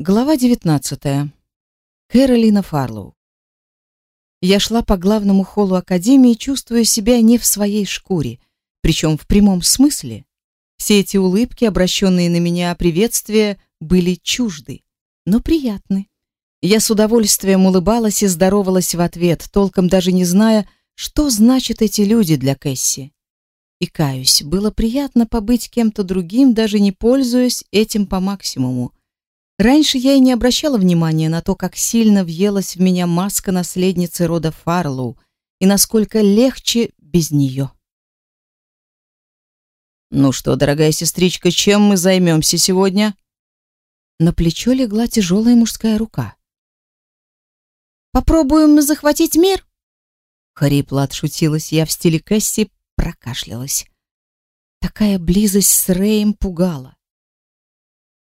Глава 19. Кэролина Фарлоу. Я шла по главному холлу академии, чувствуя себя не в своей шкуре, причем в прямом смысле. Все эти улыбки, обращенные на меня приветствия, были чужды, но приятны. Я с удовольствием улыбалась и здоровалась в ответ, толком даже не зная, что значат эти люди для Кэсси. И каюсь, было приятно побыть кем-то другим, даже не пользуясь этим по максимуму Раньше я и не обращала внимания на то, как сильно въелась в меня маска наследницы рода Фарлоу и насколько легче без нее. «Ну что, дорогая сестричка, чем мы займемся сегодня?» На плечо легла тяжелая мужская рука. «Попробуем захватить мир?» Хрипло отшутилась я в стиле Кэсси, прокашлялась. Такая близость с Рэем пугала.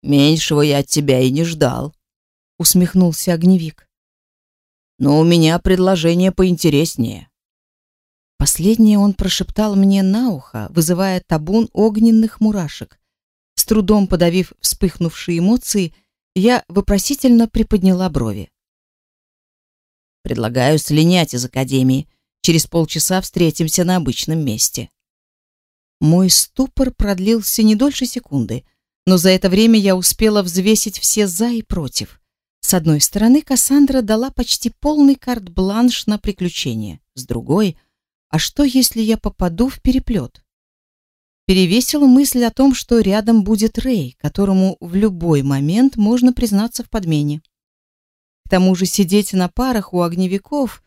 Меньшего я от тебя и не ждал, усмехнулся огневик. Но у меня предложение поинтереснее. Последнее он прошептал мне на ухо, вызывая табун огненных мурашек. С трудом подавив вспыхнувшие эмоции, я вопросительно приподняла брови. Предлагаю слинять из академии. Через полчаса встретимся на обычном месте. Мой ступор продлился не дольше секунды но за это время я успела взвесить все за и против. С одной стороны, Кассандра дала почти полный карт-бланш на приключения. С другой, а что, если я попаду в переплет? Перевесила мысль о том, что рядом будет Рэй, которому в любой момент можно признаться в подмене. К тому же сидеть на парах у огневиков...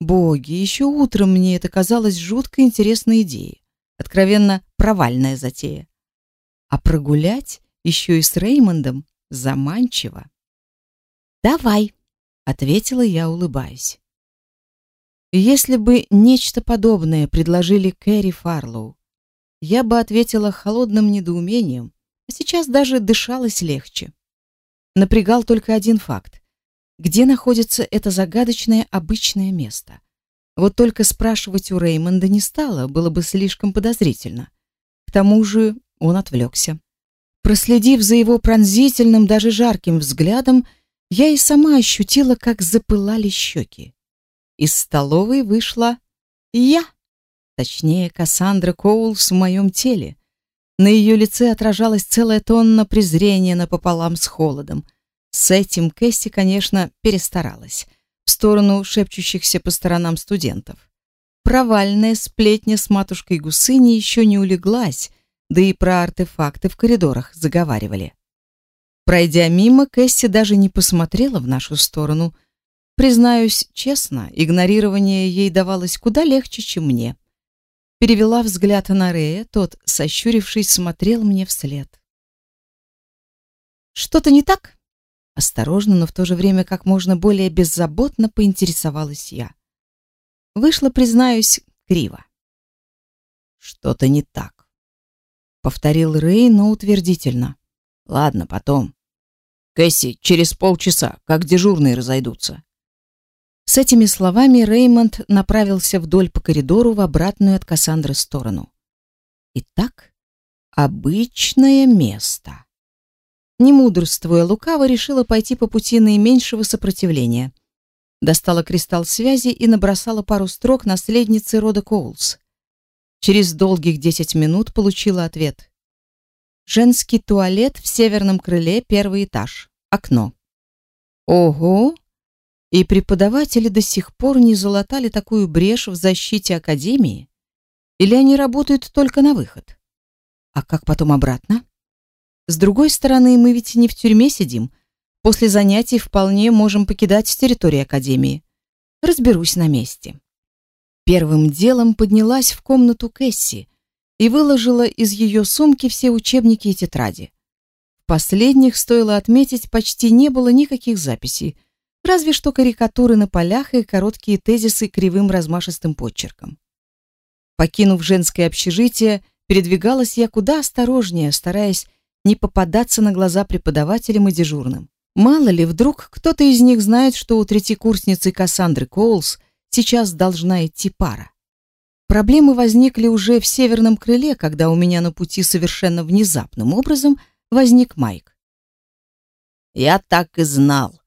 Боги, еще утром мне это казалось жутко интересной идеей. Откровенно провальная затея. А прогулять еще и с Реймондом заманчиво. «Давай», — ответила я, улыбаясь. Если бы нечто подобное предложили Кэрри Фарлоу, я бы ответила холодным недоумением, а сейчас даже дышалось легче. Напрягал только один факт. Где находится это загадочное обычное место? Вот только спрашивать у Реймонда не стало, было бы слишком подозрительно. К тому же он отвлекся. Проследив за его пронзительным, даже жарким взглядом, я и сама ощутила, как запылали щеки. Из столовой вышла я, точнее, Кассандра Коулс в моем теле. На ее лице отражалась целая тонна презрения напополам с холодом. С этим Кэсси, конечно, перестаралась. В сторону шепчущихся по сторонам студентов. Провальная сплетня с матушкой Гусыни еще не улеглась, да и про артефакты в коридорах заговаривали. Пройдя мимо, Кэсси даже не посмотрела в нашу сторону. Признаюсь честно, игнорирование ей давалось куда легче, чем мне. Перевела взгляд на Рея, тот, сощурившись, смотрел мне вслед. «Что-то не так?» Осторожно, но в то же время как можно более беззаботно поинтересовалась я. Вышло, признаюсь, криво. «Что-то не так», повторил Рэй, но утвердительно. Ладно, потом. Кэсси, через полчаса, как дежурные разойдутся. С этими словами Реймонд направился вдоль по коридору в обратную от Кассандры сторону. Итак, обычное место. Не мудрствуя, лукаво решила пойти по пути наименьшего сопротивления. Достала кристалл связи и набросала пару строк наследницы рода Коулс. Через долгих десять минут получила ответ. Женский туалет в северном крыле, первый этаж. Окно. Ого! И преподаватели до сих пор не залатали такую брешь в защите академии? Или они работают только на выход? А как потом обратно? С другой стороны, мы ведь не в тюрьме сидим. После занятий вполне можем покидать территорию академии. Разберусь на месте. Первым делом поднялась в комнату Кэсси и выложила из ее сумки все учебники и тетради. В последних, стоило отметить, почти не было никаких записей, разве что карикатуры на полях и короткие тезисы кривым размашистым почерком. Покинув женское общежитие, передвигалась я куда осторожнее, стараясь не попадаться на глаза преподавателям и дежурным. Мало ли, вдруг кто-то из них знает, что у третьекурсницы Кассандры Коулс сейчас должна идти пара. Проблемы возникли уже в северном крыле, когда у меня на пути совершенно внезапным образом возник Майк. Я так и знал.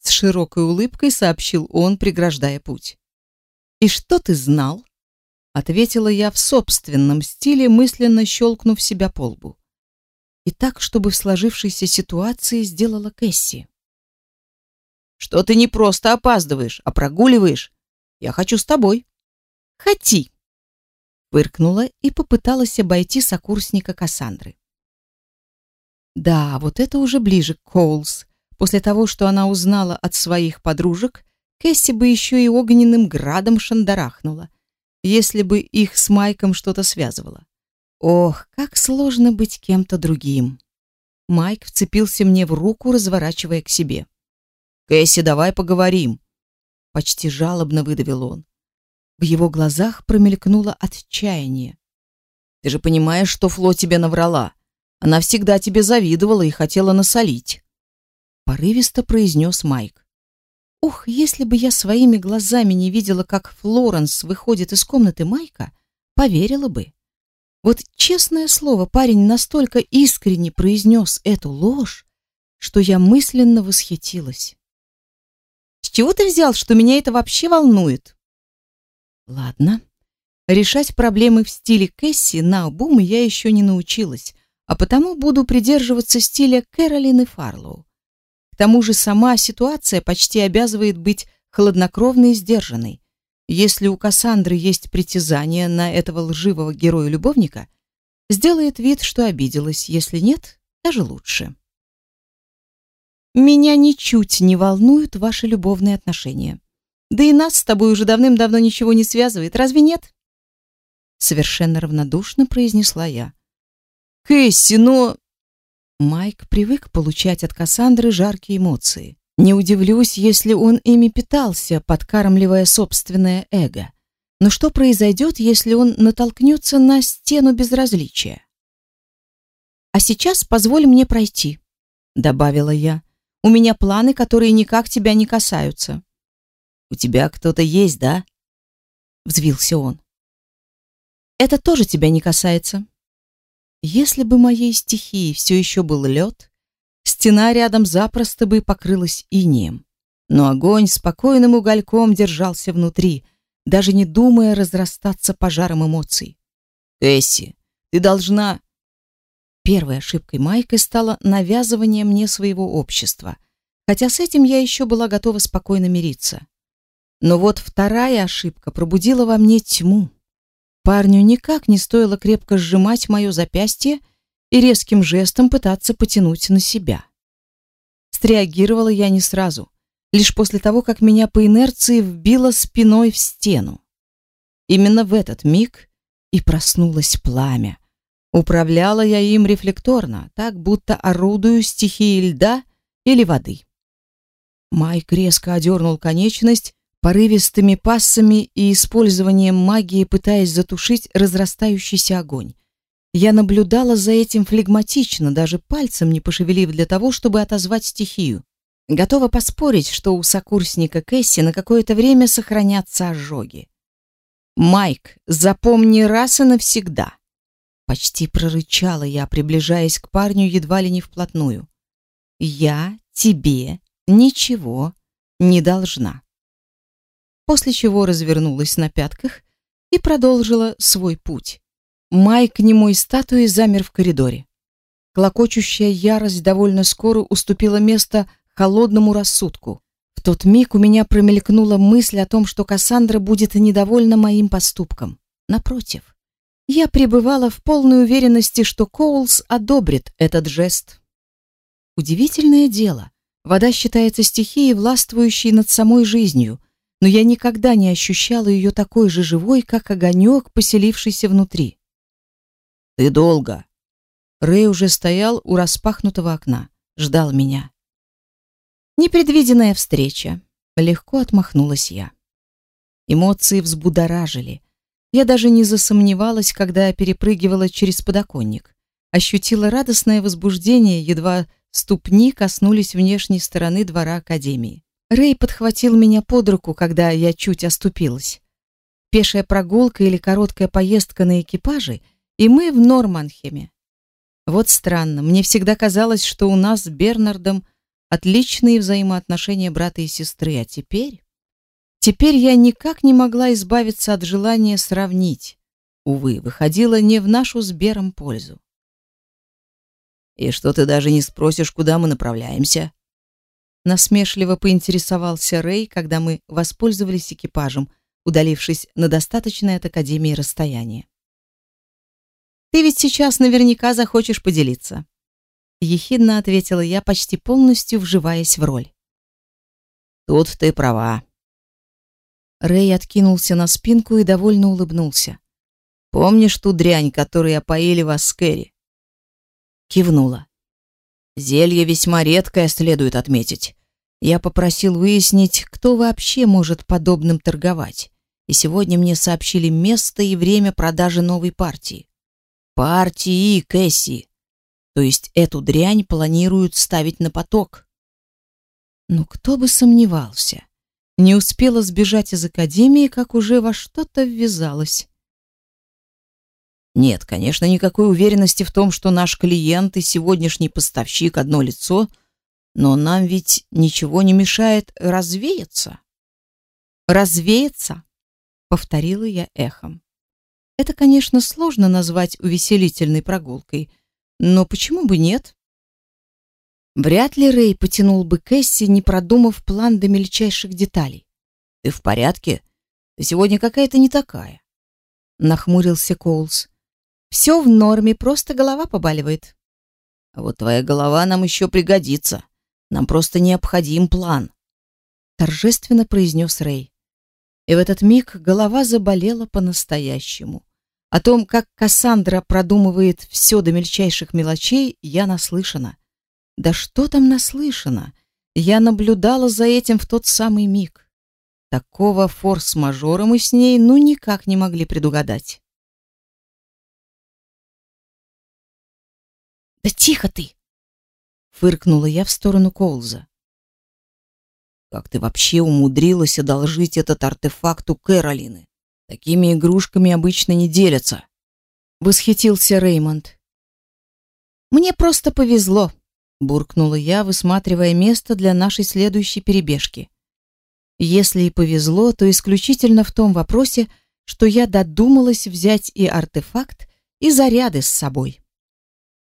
С широкой улыбкой сообщил он, преграждая путь. И что ты знал? Ответила я в собственном стиле, мысленно щелкнув себя по лбу. И так, чтобы в сложившейся ситуации сделала Кэсси. Что ты не просто опаздываешь, а прогуливаешь. Я хочу с тобой. Хоти. Выркнула и попыталась обойти сокурсника Кассандры. Да, вот это уже ближе к Коулс. После того, что она узнала от своих подружек, Кэсси бы еще и огненным градом шандарахнула, если бы их с Майком что-то связывало. Ох, как сложно быть кем-то другим. Майк вцепился мне в руку, разворачивая к себе. «Кэсси, давай поговорим!» Почти жалобно выдавил он. В его глазах промелькнуло отчаяние. «Ты же понимаешь, что Фло тебе наврала. Она всегда тебе завидовала и хотела насолить. Порывисто произнес Майк. Ух, если бы я своими глазами не видела, как Флоренс выходит из комнаты Майка, поверила бы. Вот честное слово, парень настолько искренне произнес эту ложь, что я мысленно восхитилась. С чего ты взял, что меня это вообще волнует? Ладно. Решать проблемы в стиле Кэсси на обум я еще не научилась, а потому буду придерживаться стиля Кэролины Фарлоу. К тому же сама ситуация почти обязывает быть хладнокровной и сдержанной. Если у Кассандры есть притязание на этого лживого героя-любовника, сделает вид, что обиделась, если нет, даже лучше. Меня ничуть не волнуют ваши любовные отношения. Да и нас с тобой уже давным-давно ничего не связывает, разве нет? Совершенно равнодушно произнесла я. Кэсси, но...» Майк привык получать от Кассандры жаркие эмоции. Не удивлюсь, если он ими питался, подкармливая собственное эго. Но что произойдет, если он натолкнется на стену безразличия? «А сейчас позволь мне пройти», — добавила я. «У меня планы, которые никак тебя не касаются». «У тебя кто-то есть, да?» — взвился он. «Это тоже тебя не касается», если бы моей стихией все еще был лед, стена рядом запросто бы покрылась инеем. Но огонь спокойным угольком держался внутри, даже не думая разрастаться пожаром эмоций. «Эсси, ты должна...» Первой ошибкой Майка стало навязывание мне своего общества, хотя с этим я еще была готова спокойно мириться. Но вот вторая ошибка пробудила во мне тьму. Парню никак не стоило крепко сжимать мое запястье и резким жестом пытаться потянуть на себя. Среагировала я не сразу, лишь после того, как меня по инерции вбило спиной в стену. Именно в этот миг и проснулось пламя. Управляла я им рефлекторно, так будто орудую стихией льда или воды. Майк резко одернул конечность, порывистыми пассами и использованием магии пытаясь затушить разрастающийся огонь. Я наблюдала за этим флегматично, даже пальцем не пошевелив для того, чтобы отозвать стихию. Готова поспорить, что у сокурсника Кэсси на какое-то время сохранятся ожоги. «Майк, запомни раз и навсегда!» Почти прорычала я, приближаясь к парню едва ли не вплотную. «Я тебе ничего не должна» после чего развернулась на пятках и продолжила свой путь. Майк немой статуи замер в коридоре. Клокочущая ярость довольно скоро уступила место холодному рассудку. В тот миг у меня промелькнула мысль о том, что Кассандра будет недовольна моим поступком. Напротив, я пребывала в полной уверенности, что Коулс одобрит этот жест. Удивительное дело. Вода считается стихией, властвующей над самой жизнью, но я никогда не ощущала ее такой же живой, как огонек, поселившийся внутри. «Ты долго!» Рэй уже стоял у распахнутого окна, ждал меня. «Непредвиденная встреча», — легко отмахнулась я. Эмоции взбудоражили. Я даже не засомневалась, когда перепрыгивала через подоконник. Ощутила радостное возбуждение, едва ступни коснулись внешней стороны двора Академии. Рэй подхватил меня под руку, когда я чуть оступилась. Пешая прогулка или короткая поездка на экипаже, и мы в Норманхеме. Вот странно, мне всегда казалось, что у нас с Бернардом отличные взаимоотношения брата и сестры, а теперь... Теперь я никак не могла избавиться от желания сравнить. Увы, выходило не в нашу с Бером пользу. «И что ты даже не спросишь, куда мы направляемся?» Насмешливо поинтересовался Рэй, когда мы воспользовались экипажем, удалившись на достаточное от Академии расстояние. «Ты ведь сейчас наверняка захочешь поделиться», — ехидно ответила я, почти полностью вживаясь в роль. «Тут ты права». Рэй откинулся на спинку и довольно улыбнулся. «Помнишь ту дрянь, которой опоили вас с Кэрри?» Кивнула. Зелье весьма редкое, следует отметить. Я попросил выяснить, кто вообще может подобным торговать. И сегодня мне сообщили место и время продажи новой партии. Партии Кэсси. То есть эту дрянь планируют ставить на поток. Ну кто бы сомневался. Не успела сбежать из академии, как уже во что-то ввязалась. Нет, конечно, никакой уверенности в том, что наш клиент и сегодняшний поставщик одно лицо, но нам ведь ничего не мешает развеяться. Развеяться, повторила я эхом. Это, конечно, сложно назвать увеселительной прогулкой, но почему бы нет? Вряд ли Рэй потянул бы Кэсси, не продумав план до мельчайших деталей. Ты в порядке? Ты сегодня какая-то не такая, нахмурился Коулс. Все в норме, просто голова побаливает. А вот твоя голова нам еще пригодится. Нам просто необходим план, торжественно произнес Рэй. И в этот миг голова заболела по-настоящему. О том, как Кассандра продумывает все до мельчайших мелочей, я наслышана. Да что там наслышана? Я наблюдала за этим в тот самый миг. Такого форс-мажора мы с ней ну никак не могли предугадать. Да тихо ты, фыркнула я в сторону Колза. Как ты вообще умудрилась одолжить этот артефакт у Кэролины? Такими игрушками обычно не делятся. Восхитился Реймонд. Мне просто повезло, буркнула я, высматривая место для нашей следующей перебежки. Если и повезло, то исключительно в том вопросе, что я додумалась взять и артефакт, и заряды с собой.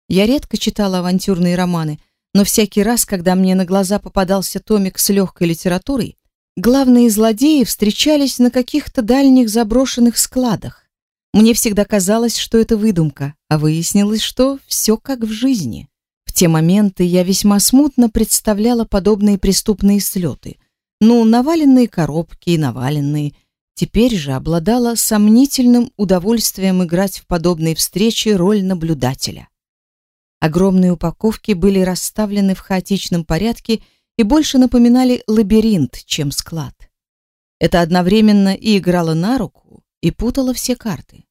Я редко читала авантюрные романы, но всякий раз, когда мне на глаза попадался томик с легкой литературой, главные злодеи встречались на каких-то дальних заброшенных складах. Мне всегда казалось, что это выдумка, а выяснилось, что все как в жизни. Те моменты я весьма смутно представляла подобные преступные слеты. Ну, наваленные коробки и наваленные. Теперь же обладала сомнительным удовольствием играть в подобные встречи роль наблюдателя. Огромные упаковки были расставлены в хаотичном порядке и больше напоминали лабиринт, чем склад. Это одновременно и играло на руку, и путало все карты.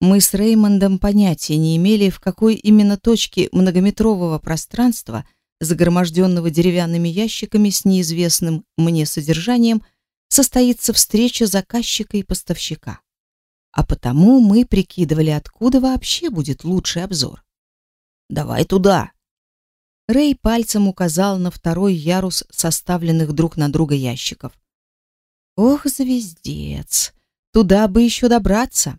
Мы с Реймондом понятия не имели, в какой именно точке многометрового пространства, загроможденного деревянными ящиками с неизвестным мне содержанием, состоится встреча заказчика и поставщика. А потому мы прикидывали, откуда вообще будет лучший обзор. Давай туда. Рэй пальцем указал на второй ярус составленных друг на друга ящиков. Ох, звездец. Туда бы еще добраться.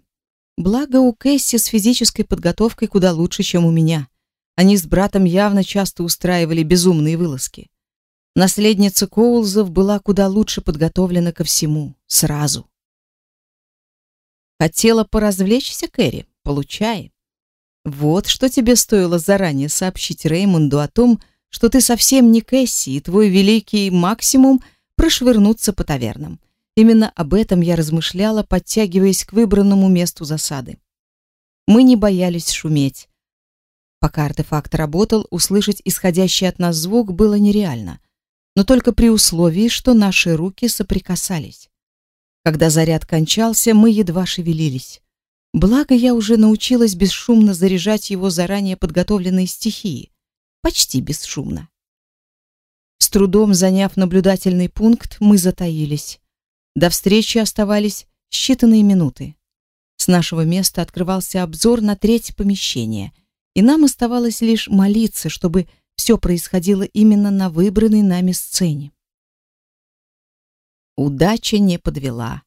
Благо у Кэсси с физической подготовкой куда лучше, чем у меня. Они с братом явно часто устраивали безумные вылазки. Наследница Коулзов была куда лучше подготовлена ко всему, сразу. Хотела поразвлечься, Кэрри? Получай. Вот что тебе стоило заранее сообщить Реймонду о том, что ты совсем не Кэсси, и твой великий максимум прошвырнуться по тавернам. Именно об этом я размышляла, подтягиваясь к выбранному месту засады. Мы не боялись шуметь. Пока артефакт работал, услышать исходящий от нас звук было нереально, но только при условии, что наши руки соприкасались. Когда заряд кончался, мы едва шевелились. Благо я уже научилась бесшумно заряжать его заранее подготовленные стихии. Почти бесшумно. С трудом заняв наблюдательный пункт, мы затаились. До встречи оставались считанные минуты. С нашего места открывался обзор на треть помещения, и нам оставалось лишь молиться, чтобы все происходило именно на выбранной нами сцене. Удача не подвела.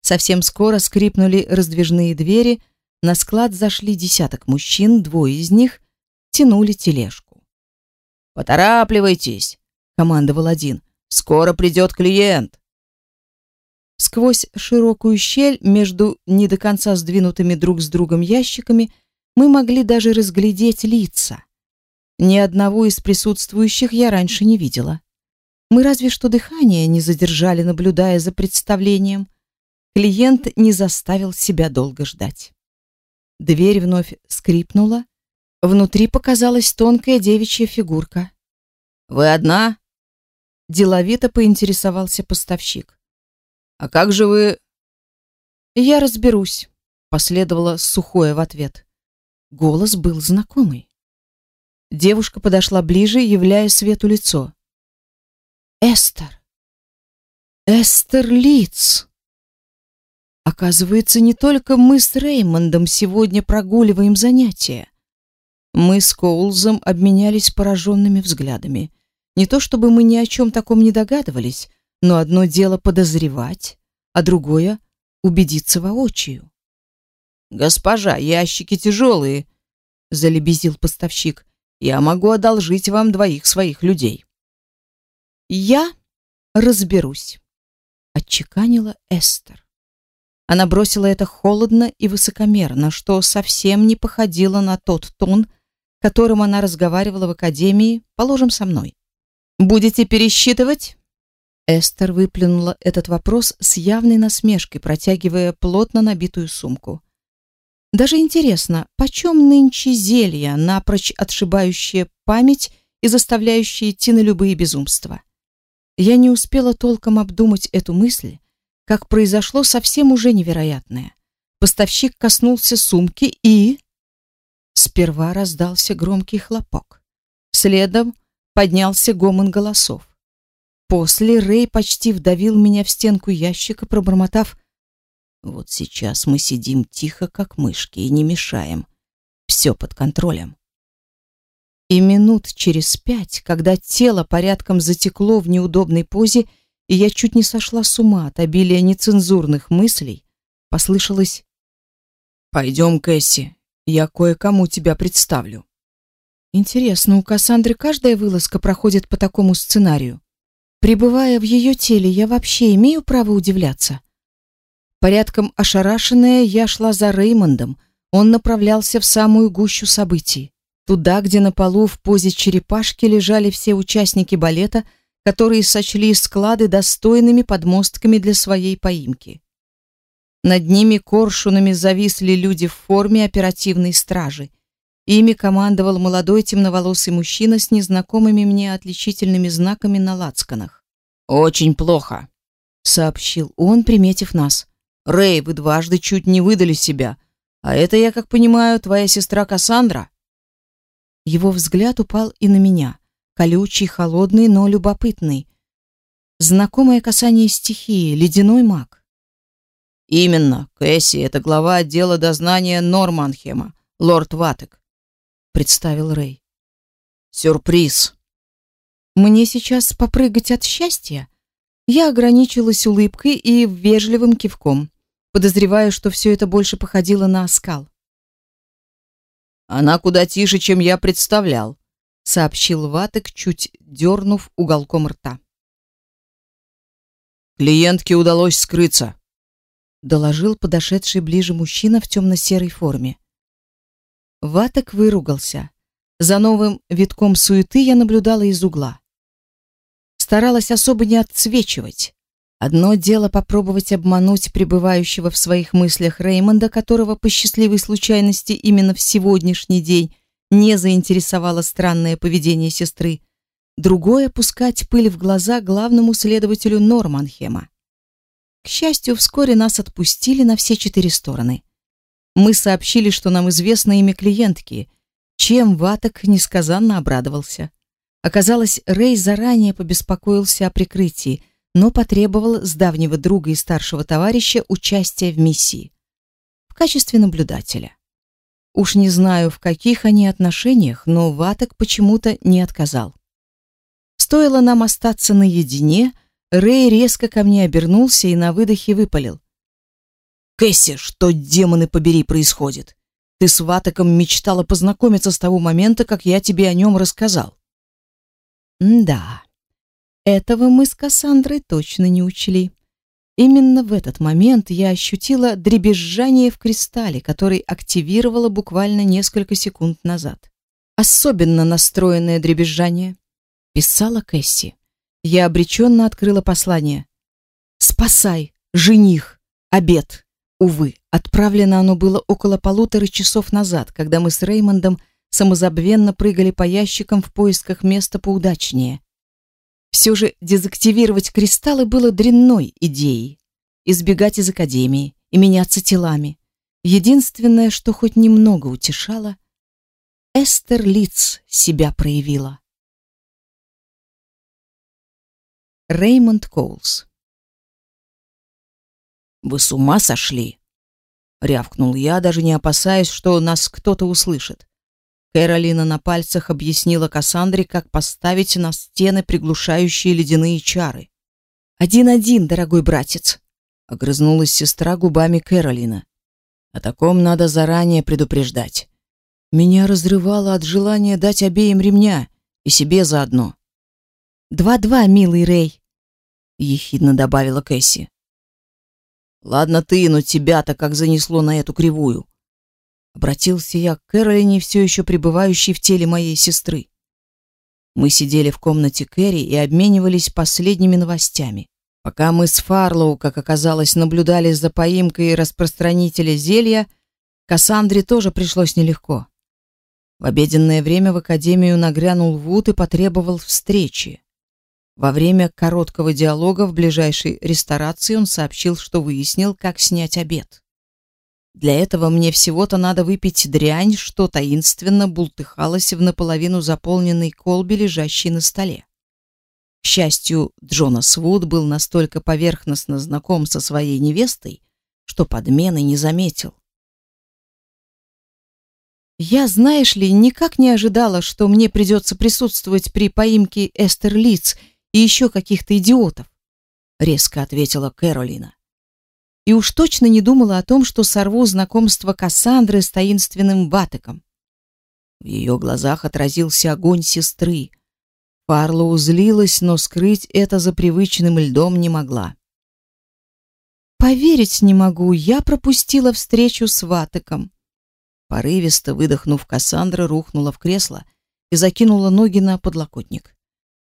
Совсем скоро скрипнули раздвижные двери, на склад зашли десяток мужчин, двое из них тянули тележку. «Поторапливайтесь!» — командовал один. «Скоро придет клиент!» Сквозь широкую щель между не до конца сдвинутыми друг с другом ящиками мы могли даже разглядеть лица. Ни одного из присутствующих я раньше не видела. Мы разве что дыхание не задержали, наблюдая за представлением. Клиент не заставил себя долго ждать. Дверь вновь скрипнула. Внутри показалась тонкая девичья фигурка. «Вы одна?» Деловито поинтересовался поставщик. «А как же вы...» «Я разберусь», — последовало сухое в ответ. Голос был знакомый. Девушка подошла ближе, являя свету лицо. Эстер. Эстер Лиц. Оказывается, не только мы с Реймондом сегодня прогуливаем занятия. Мы с Коулзом обменялись пораженными взглядами. Не то чтобы мы ни о чем таком не догадывались, но одно дело подозревать, а другое — убедиться воочию. «Госпожа, ящики тяжелые», — залебезил поставщик. Я могу одолжить вам двоих своих людей. Я разберусь, отчеканила Эстер. Она бросила это холодно и высокомерно, что совсем не походило на тот тон, которым она разговаривала в академии, положим, со мной. Будете пересчитывать? Эстер выплюнула этот вопрос с явной насмешкой, протягивая плотно набитую сумку. Даже интересно, почем нынче зелья, напрочь отшибающие память и заставляющие идти на любые безумства? Я не успела толком обдумать эту мысль, как произошло совсем уже невероятное. Поставщик коснулся сумки и... Сперва раздался громкий хлопок. Следом поднялся гомон голосов. После Рэй почти вдавил меня в стенку ящика, пробормотав вот сейчас мы сидим тихо, как мышки, и не мешаем. Все под контролем. И минут через пять, когда тело порядком затекло в неудобной позе, и я чуть не сошла с ума от обилия нецензурных мыслей, послышалось «Пойдем, Кэсси, я кое-кому тебя представлю». Интересно, у Кассандры каждая вылазка проходит по такому сценарию? Пребывая в ее теле, я вообще имею право удивляться? Порядком ошарашенная, я шла за Реймондом. Он направлялся в самую гущу событий. Туда, где на полу в позе черепашки лежали все участники балета, которые сочли склады достойными подмостками для своей поимки. Над ними коршунами зависли люди в форме оперативной стражи. Ими командовал молодой темноволосый мужчина с незнакомыми мне отличительными знаками на лацканах. «Очень плохо», — сообщил он, приметив нас. Рэй, вы дважды чуть не выдали себя. А это, я как понимаю, твоя сестра Кассандра?» Его взгляд упал и на меня. Колючий, холодный, но любопытный. Знакомое касание стихии, ледяной маг. «Именно. Кэсси — это глава отдела дознания Норманхема, лорд Ватек», — представил Рэй. «Сюрприз». «Мне сейчас попрыгать от счастья?» Я ограничилась улыбкой и вежливым кивком подозревая, что все это больше походило на оскал. «Она куда тише, чем я представлял», — сообщил Ватек, чуть дернув уголком рта. «Клиентке удалось скрыться», — доложил подошедший ближе мужчина в темно-серой форме. Ватек выругался. За новым витком суеты я наблюдала из угла. Старалась особо не отсвечивать. Одно дело попробовать обмануть пребывающего в своих мыслях Реймонда, которого по счастливой случайности именно в сегодняшний день не заинтересовало странное поведение сестры. Другое — пускать пыль в глаза главному следователю Норманхема. К счастью, вскоре нас отпустили на все четыре стороны. Мы сообщили, что нам известно имя клиентки, чем Ваток несказанно обрадовался. Оказалось, Рей заранее побеспокоился о прикрытии — но потребовал с давнего друга и старшего товарища участия в миссии в качестве наблюдателя. Уж не знаю, в каких они отношениях, но Ваток почему-то не отказал. Стоило нам остаться наедине, Рэй резко ко мне обернулся и на выдохе выпалил. «Кэсси, что, демоны побери, происходит? Ты с Ватоком мечтала познакомиться с того момента, как я тебе о нем рассказал». «Да, этого мы с Кассандрой точно не учли. Именно в этот момент я ощутила дребезжание в кристалле, который активировала буквально несколько секунд назад. Особенно настроенное дребезжание. Писала Кэсси. Я обреченно открыла послание. «Спасай, жених, обед». Увы, отправлено оно было около полутора часов назад, когда мы с Реймондом самозабвенно прыгали по ящикам в поисках места поудачнее. Все же дезактивировать кристаллы было дрянной идеей. Избегать из академии и меняться телами. Единственное, что хоть немного утешало, Эстер Лиц себя проявила. Реймонд Коулс «Вы с ума сошли?» — рявкнул я, даже не опасаясь, что нас кто-то услышит. Кэролина на пальцах объяснила Кассандре, как поставить на стены приглушающие ледяные чары. «Один-один, дорогой братец!» — огрызнулась сестра губами Кэролина. «О таком надо заранее предупреждать. Меня разрывало от желания дать обеим ремня и себе заодно». «Два-два, милый Рэй!» — ехидно добавила Кэсси. «Ладно ты, но тебя-то как занесло на эту кривую!» Обратился я к Кэролине, все еще пребывающей в теле моей сестры. Мы сидели в комнате Кэрри и обменивались последними новостями. Пока мы с Фарлоу, как оказалось, наблюдали за поимкой распространителя зелья, Кассандре тоже пришлось нелегко. В обеденное время в академию нагрянул Вуд и потребовал встречи. Во время короткого диалога в ближайшей ресторации он сообщил, что выяснил, как снять обед. Для этого мне всего-то надо выпить дрянь, что таинственно бултыхалась в наполовину заполненной колбе, лежащей на столе. К счастью, Джонас Вуд был настолько поверхностно знаком со своей невестой, что подмены не заметил. Я, знаешь ли, никак не ожидала, что мне придется присутствовать при поимке Эстер Лиц и еще каких-то идиотов, резко ответила Кэролина и уж точно не думала о том, что сорву знакомство Кассандры с таинственным Батеком. В ее глазах отразился огонь сестры. Фарлоу злилась, но скрыть это за привычным льдом не могла. «Поверить не могу, я пропустила встречу с Ватеком». Порывисто выдохнув, Кассандра рухнула в кресло и закинула ноги на подлокотник.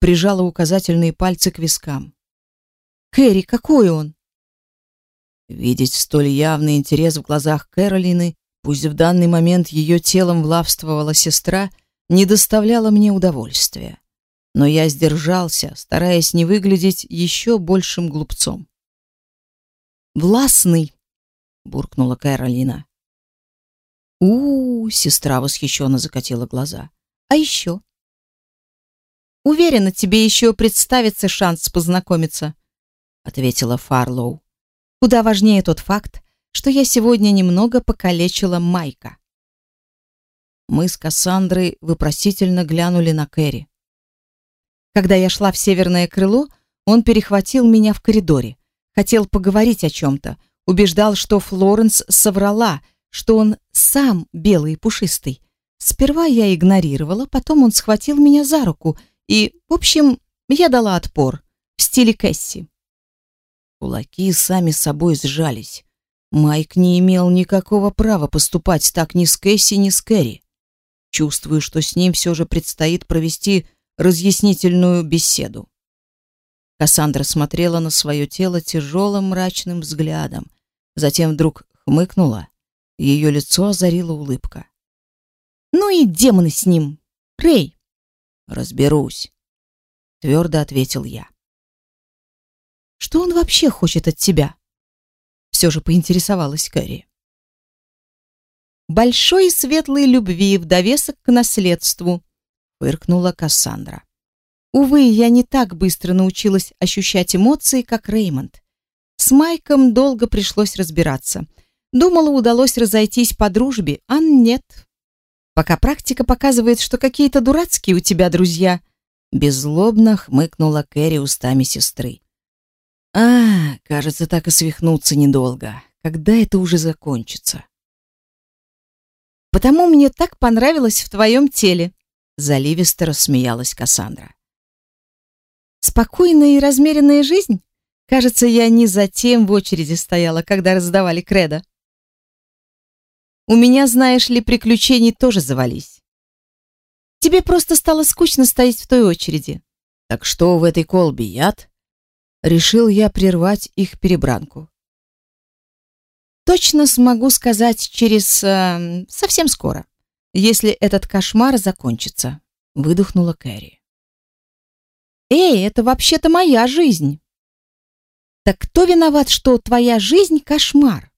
Прижала указательные пальцы к вискам. «Кэрри, какой он?» Видеть столь явный интерес в глазах Кэролины, пусть в данный момент ее телом влавствовала сестра, не доставляло мне удовольствия. Но я сдержался, стараясь не выглядеть еще большим глупцом. «Властный!» — буркнула Кэролина. у, -у, -у сестра восхищенно закатила глаза. «А еще?» «Уверена, тебе еще представится шанс познакомиться», — ответила Фарлоу. Куда важнее тот факт, что я сегодня немного покалечила Майка. Мы с Кассандрой вопросительно глянули на Кэрри. Когда я шла в северное крыло, он перехватил меня в коридоре. Хотел поговорить о чем-то. Убеждал, что Флоренс соврала, что он сам белый и пушистый. Сперва я игнорировала, потом он схватил меня за руку, и, в общем, я дала отпор в стиле Кэсси. Кулаки сами собой сжались. Майк не имел никакого права поступать так ни с Кэсси, ни с Кэрри. Чувствую, что с ним все же предстоит провести разъяснительную беседу. Кассандра смотрела на свое тело тяжелым мрачным взглядом, затем вдруг хмыкнула, ее лицо озарила улыбка. «Ну и демоны с ним! Рэй!» «Разберусь», — твердо ответил я. Что он вообще хочет от тебя? Все же поинтересовалась Кэрри. Большой и светлой любви в довесок к наследству, фыркнула Кассандра. Увы, я не так быстро научилась ощущать эмоции, как Реймонд. С Майком долго пришлось разбираться. Думала, удалось разойтись по дружбе, а нет. Пока практика показывает, что какие-то дурацкие у тебя друзья. Беззлобно хмыкнула Кэрри устами сестры. А, кажется, так и свихнуться недолго. Когда это уже закончится? Потому мне так понравилось в твоем теле, заливисто рассмеялась Кассандра. Спокойная и размеренная жизнь? Кажется, я не за тем в очереди стояла, когда раздавали кредо. У меня, знаешь ли, приключений тоже завались. Тебе просто стало скучно стоять в той очереди. Так что в этой колбе яд? Решил я прервать их перебранку. Точно смогу сказать через э, совсем скоро, если этот кошмар закончится, выдохнула Кэрри. Эй, это вообще-то моя жизнь. Так кто виноват, что твоя жизнь кошмар?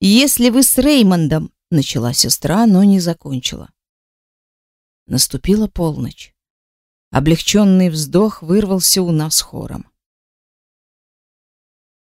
Если вы с Реймондом, начала сестра, но не закончила. Наступила полночь. Облегченный вздох вырвался у нас хором.